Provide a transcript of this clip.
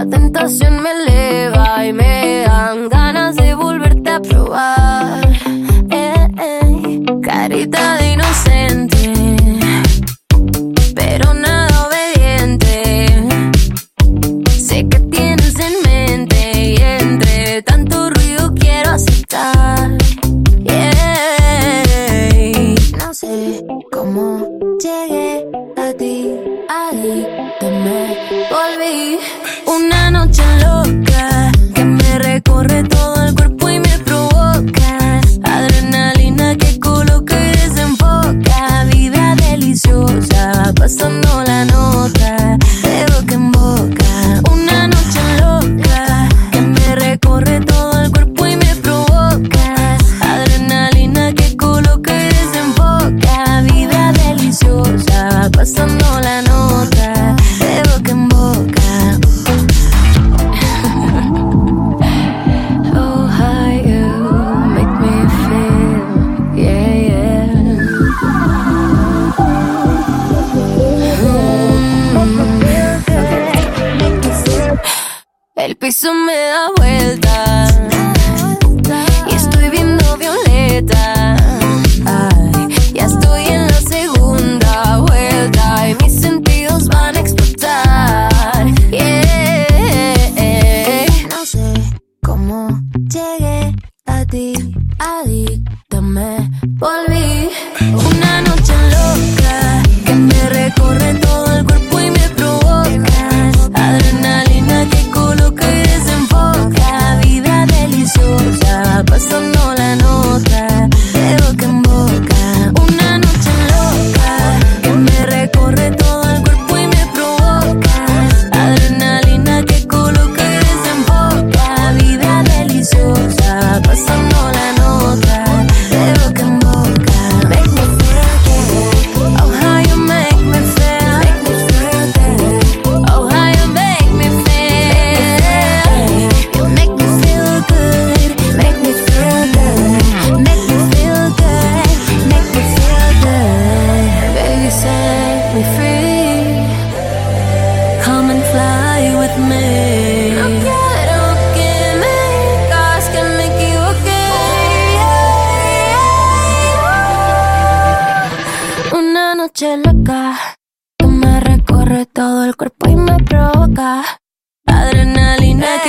La tentación me eleva y me dan ganas de volverte a probar. Eh, eh, carita de inocente, pero nada obediente. Sé que tienes en mente y entre tanto ruido quiero aceptar. No sé cómo llegué a ti, ahí te me volví. Loca que me recorre todo Eso me da vuelta. Y estoy viendo violeta. Ay, ya estoy en la segunda vuelta. Y mis sentidos van a explotar. Yeah. No sé cómo llegué a ti. Adicta me volví. Una noche. me. Come and fly with me. noche loca que me recorre todo el cuerpo y me provoca adrenalina